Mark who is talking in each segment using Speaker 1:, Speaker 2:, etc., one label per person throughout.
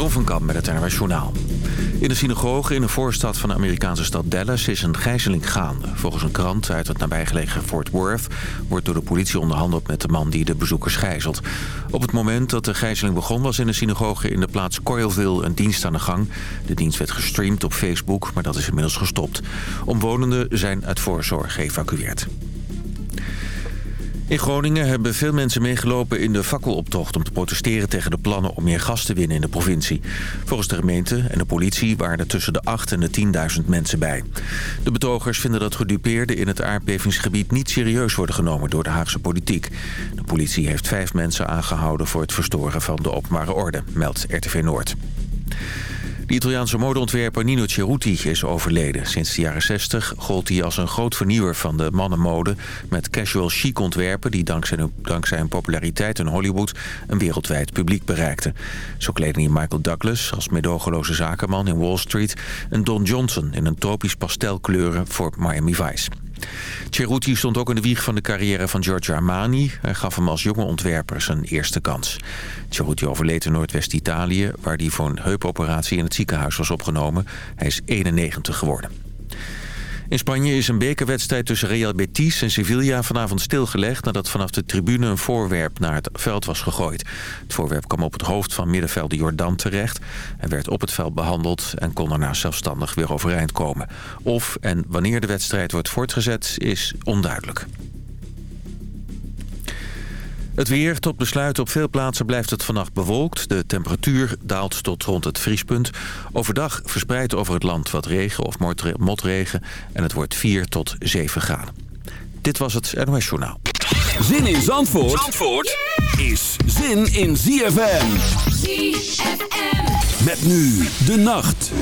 Speaker 1: Jeroen van Kamp met het NRS Journaal. In de synagoge in de voorstad van de Amerikaanse stad Dallas is een gijzeling gaande. Volgens een krant uit het nabijgelegen Fort Worth wordt door de politie onderhandeld met de man die de bezoekers gijzelt. Op het moment dat de gijzeling begon was in de synagoge in de plaats Coylville een dienst aan de gang. De dienst werd gestreamd op Facebook, maar dat is inmiddels gestopt. Omwonenden zijn uit voorzorg geëvacueerd. In Groningen hebben veel mensen meegelopen in de fakkeloptocht... om te protesteren tegen de plannen om meer gas te winnen in de provincie. Volgens de gemeente en de politie waren er tussen de 8 en de 10.000 mensen bij. De betogers vinden dat gedupeerden in het aardbevingsgebied... niet serieus worden genomen door de Haagse politiek. De politie heeft vijf mensen aangehouden voor het verstoren van de openbare orde, meldt RTV Noord. De Italiaanse modeontwerper Nino Cerruti is overleden. Sinds de jaren 60 gold hij als een groot vernieuwer van de mannenmode... met casual chic ontwerpen die dankzij, dankzij zijn populariteit in Hollywood... een wereldwijd publiek bereikten. Zo kleden hij Michael Douglas als medogeloze zakenman in Wall Street... en Don Johnson in een tropisch pastelkleuren voor Miami Vice. Cerruti stond ook in de wieg van de carrière van Giorgio Armani. Hij gaf hem als jonge ontwerper zijn eerste kans. Cerruti overleed in Noordwest-Italië... waar hij voor een heupoperatie in het ziekenhuis was opgenomen. Hij is 91 geworden. In Spanje is een bekerwedstrijd tussen Real Betis en Sevilla vanavond stilgelegd... nadat vanaf de tribune een voorwerp naar het veld was gegooid. Het voorwerp kwam op het hoofd van middenvelder Jordan terecht... en werd op het veld behandeld en kon daarna zelfstandig weer overeind komen. Of en wanneer de wedstrijd wordt voortgezet is onduidelijk. Het weer tot besluit. Op veel plaatsen blijft het vannacht bewolkt. De temperatuur daalt tot rond het vriespunt. Overdag verspreidt over het land wat regen of motregen. En het wordt 4 tot 7 graden. Dit was het NOS Journaal.
Speaker 2: Zin in Zandvoort, Zandvoort is zin in ZFM. ZFM. Met nu de nacht.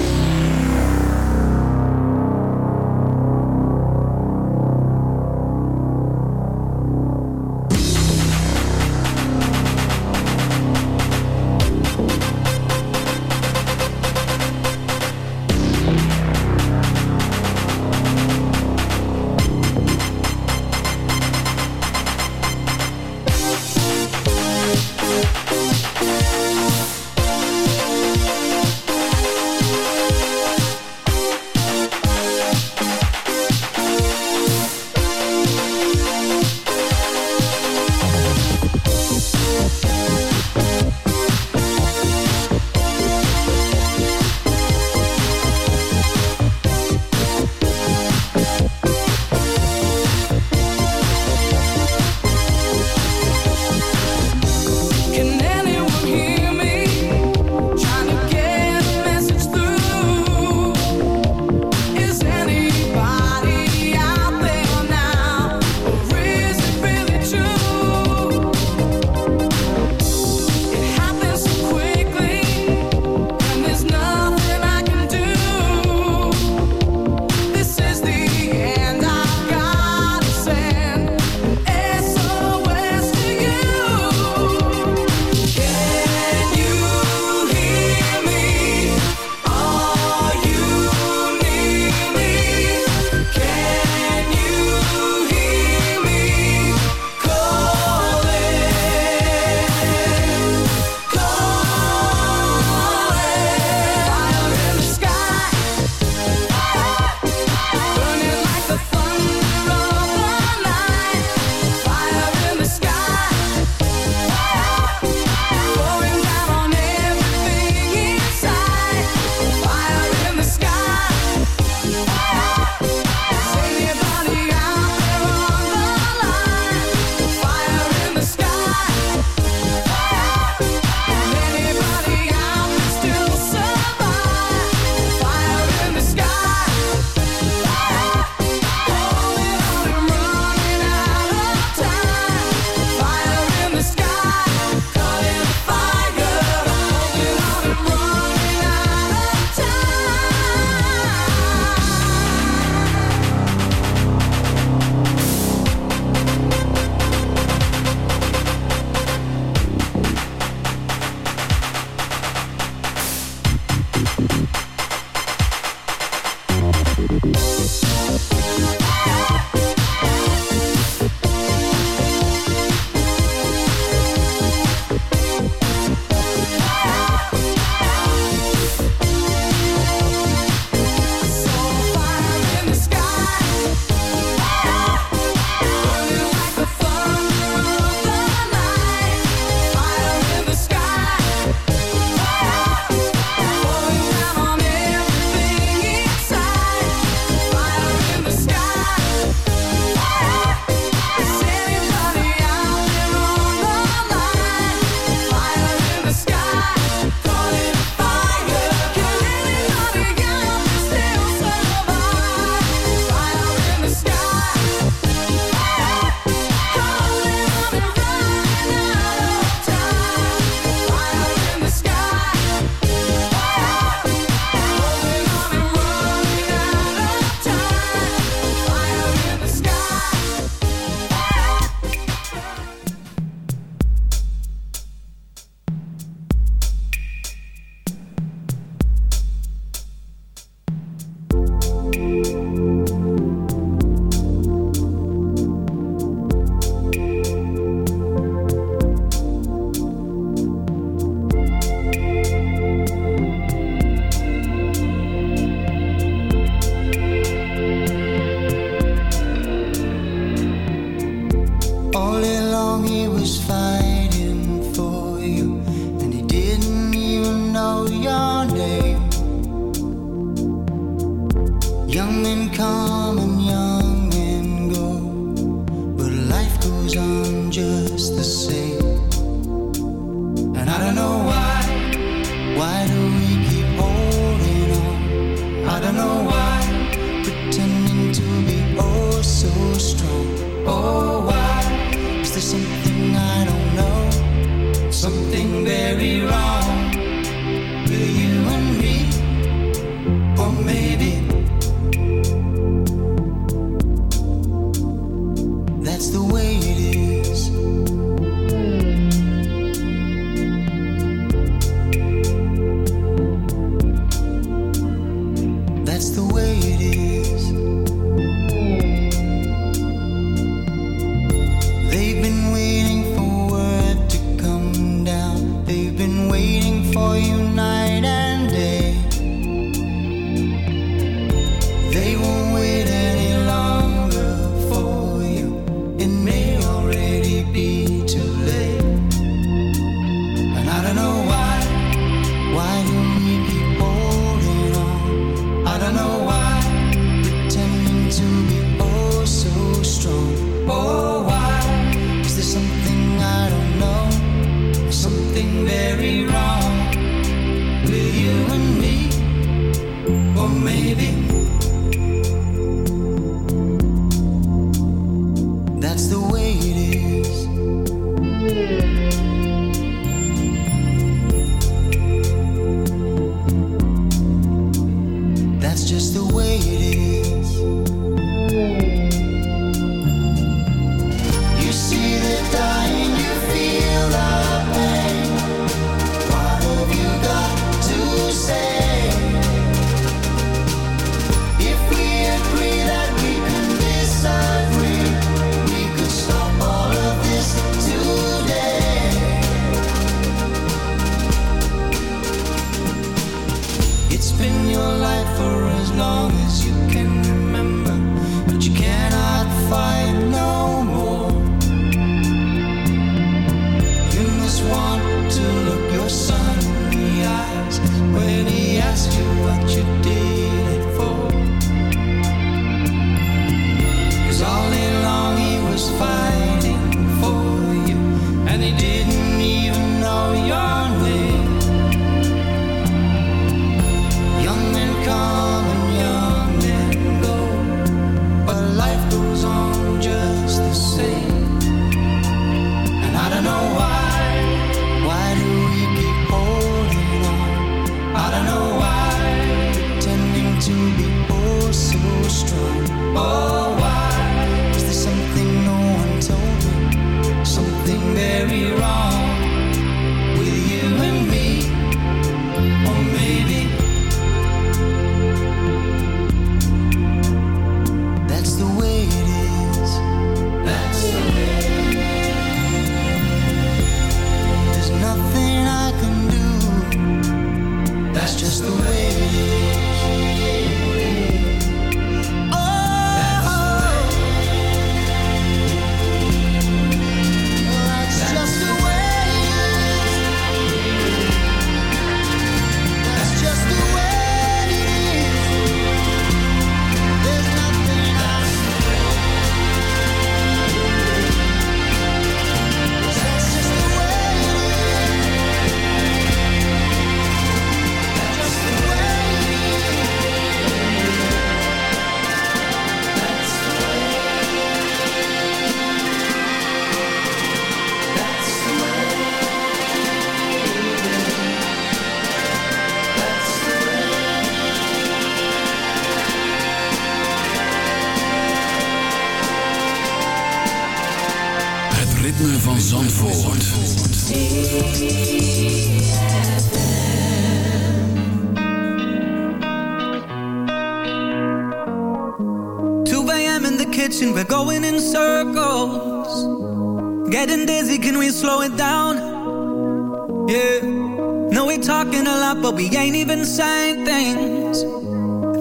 Speaker 3: talking
Speaker 4: a lot, but we ain't even saying things.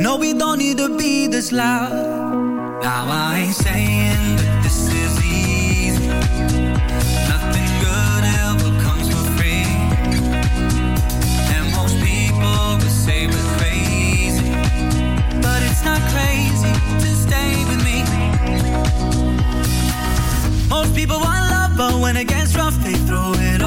Speaker 4: No, we don't need to be this loud. Now I ain't saying that this is easy. Nothing good ever comes for free. And most people would say we're crazy. But it's not crazy to stay with me. Most people want love, but when it gets rough, they throw it away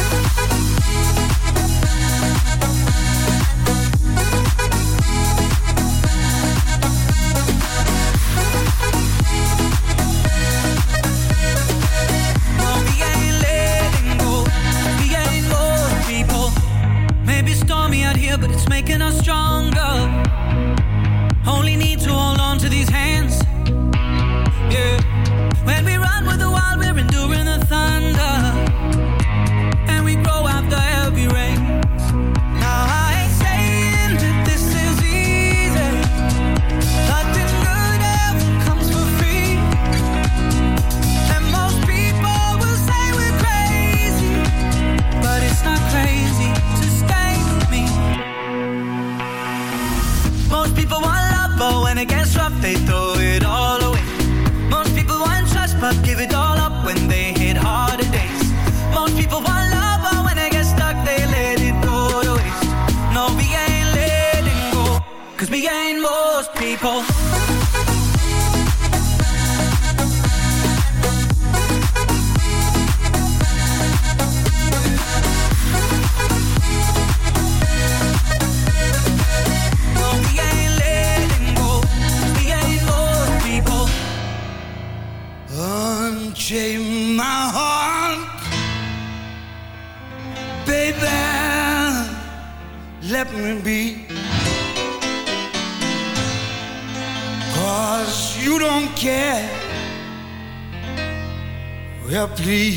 Speaker 5: it's making us stronger. Only
Speaker 6: need to hold on to these hands. Three.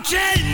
Speaker 6: Change.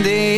Speaker 6: And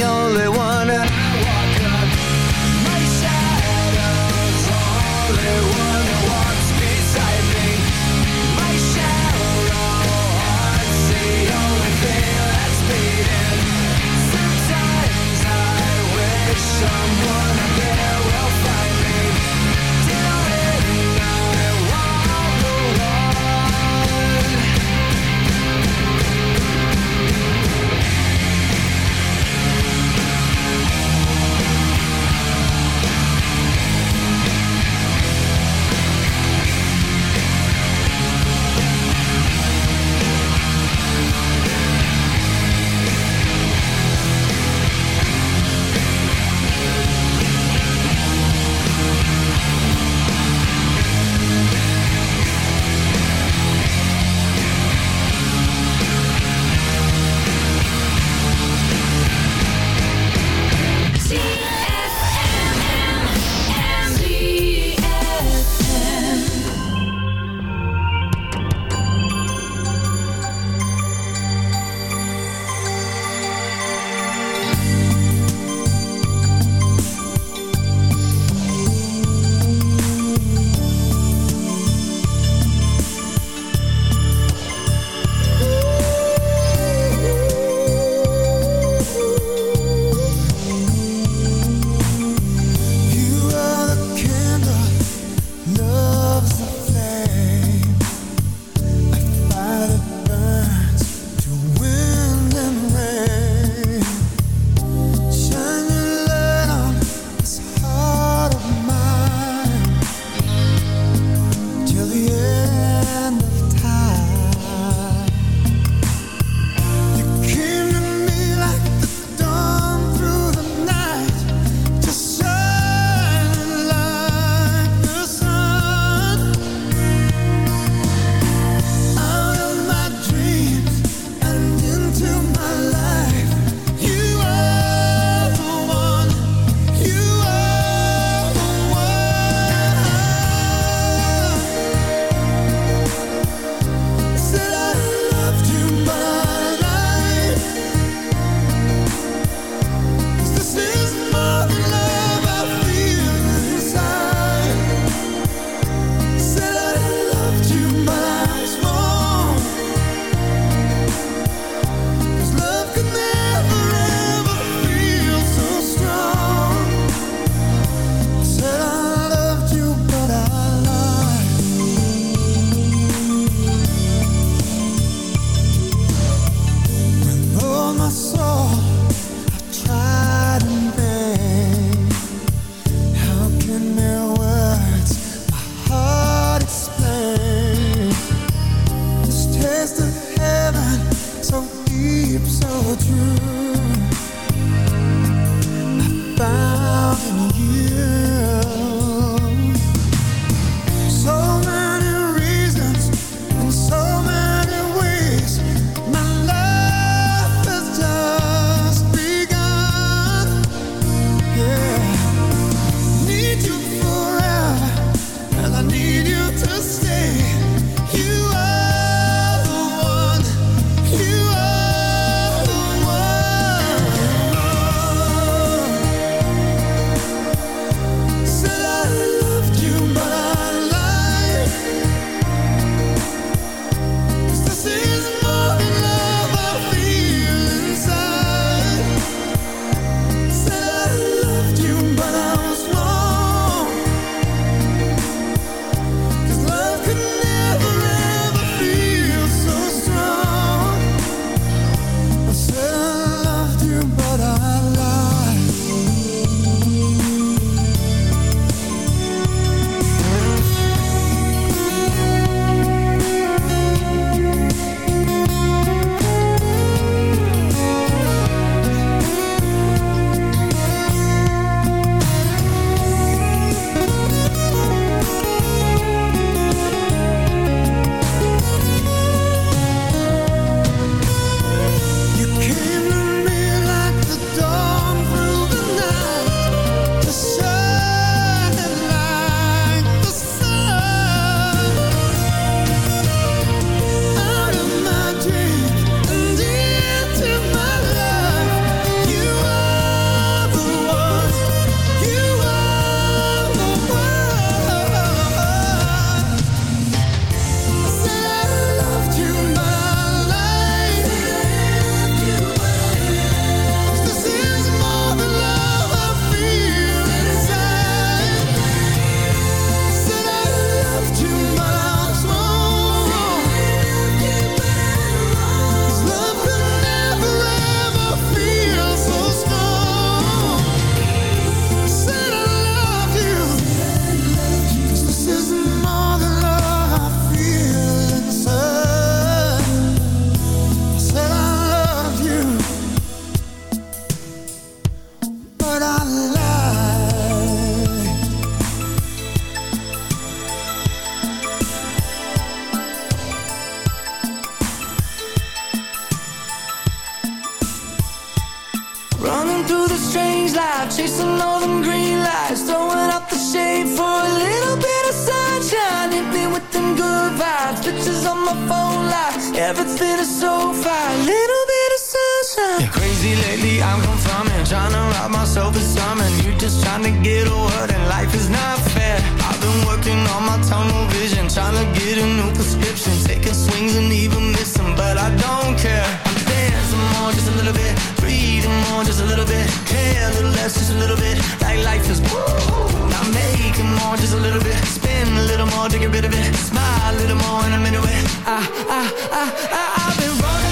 Speaker 6: more to get rid of it, smile a little more in a minute. With I, I, I, I, I've been running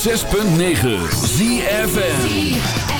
Speaker 2: 106.9 ZFN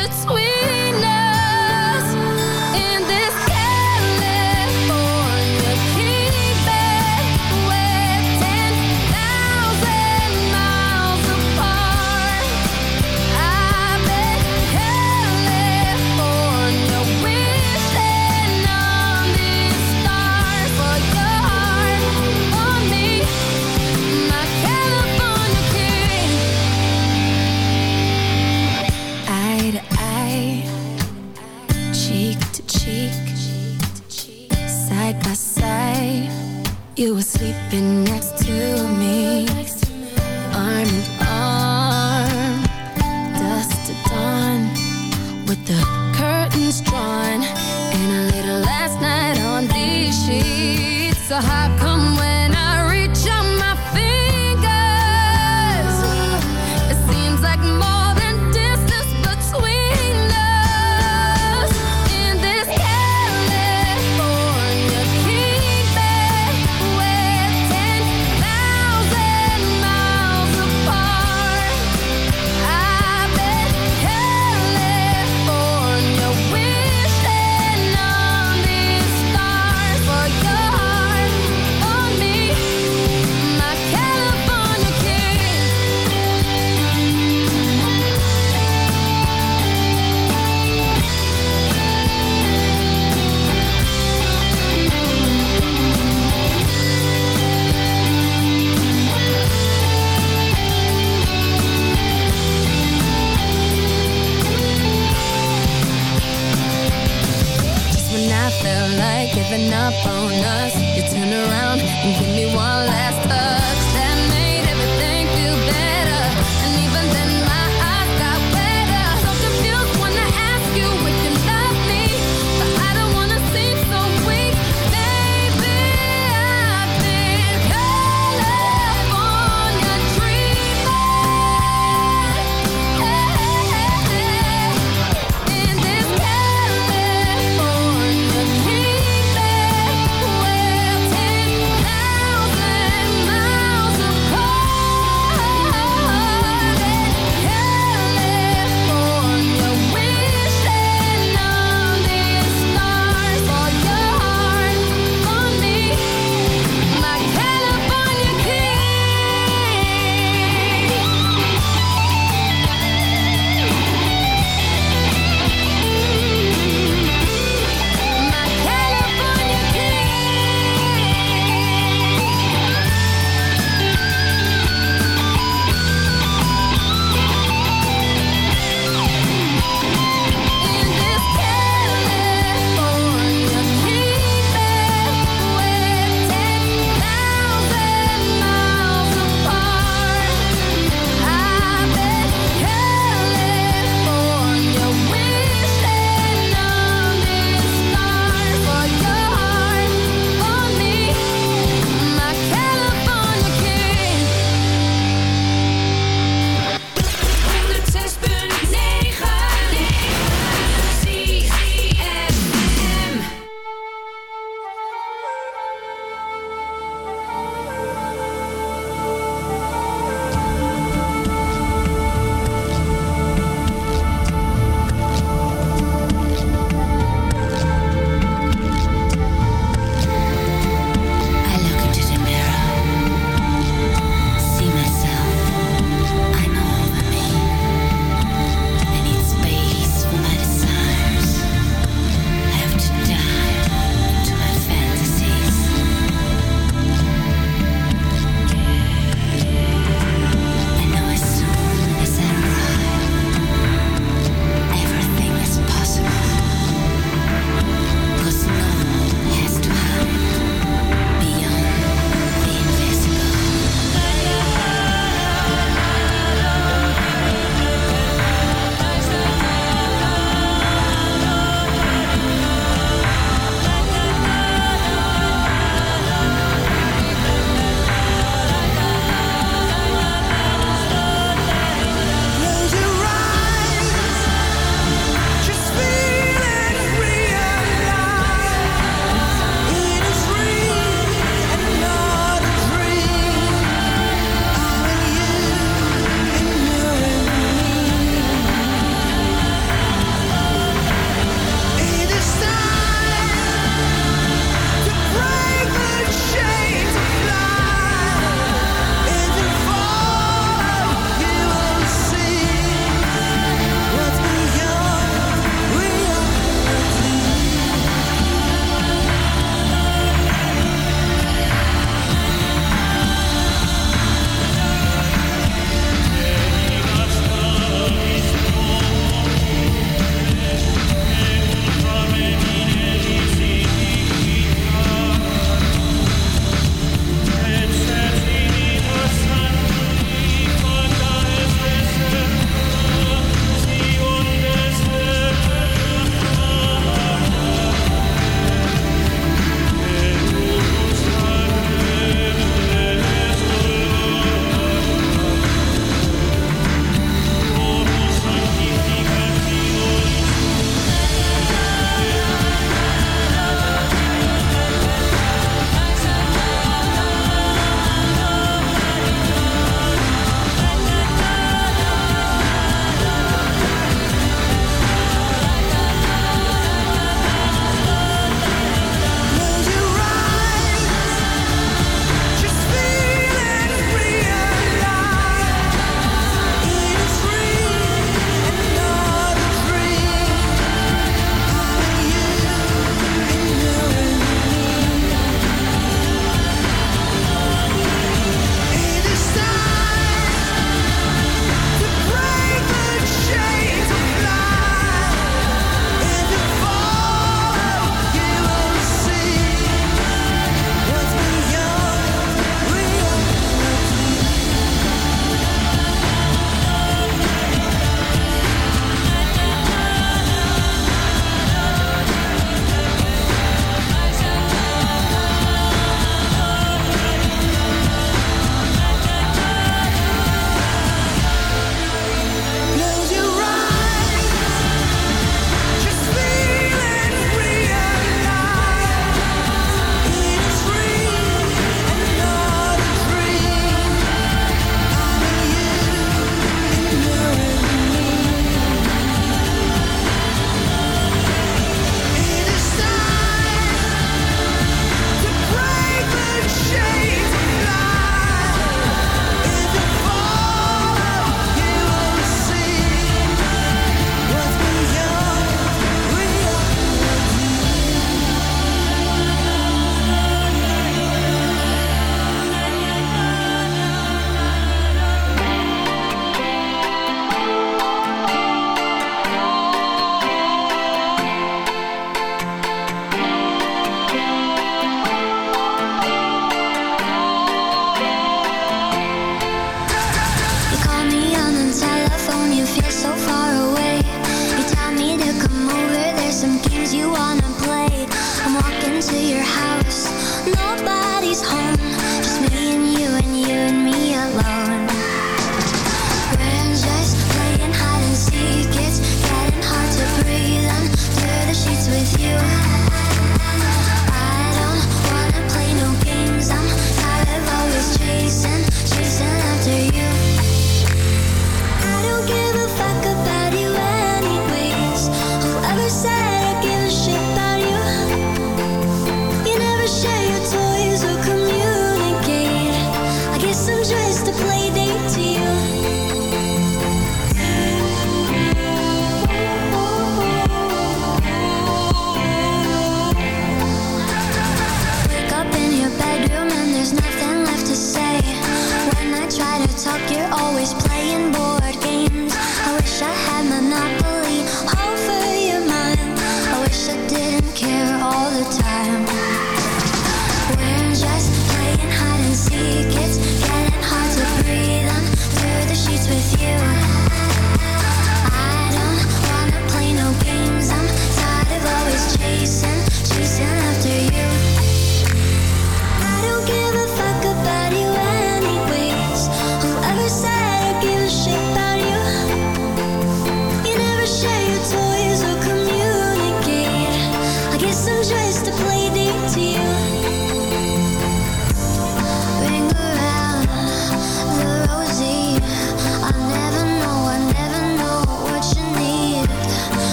Speaker 7: giving up on us. You turn around and give me one last hug.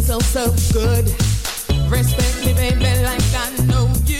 Speaker 7: me so,
Speaker 8: so good. Respect me, baby, like I know you.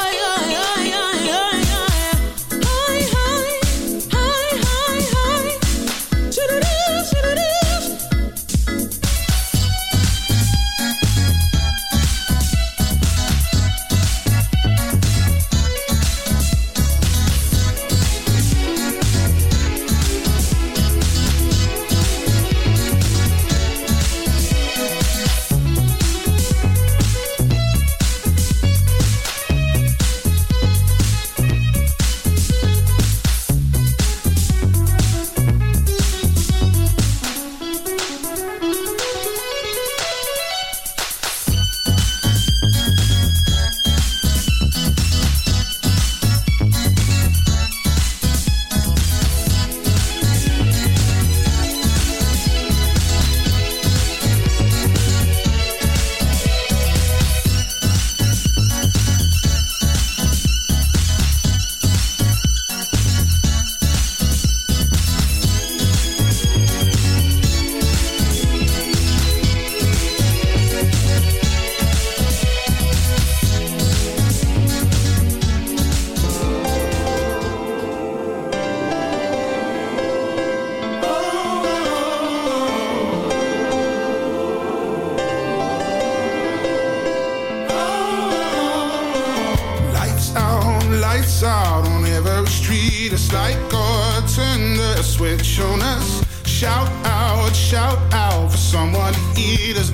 Speaker 9: It's like God turned the switch on us. Shout out, shout out for someone to hear. There's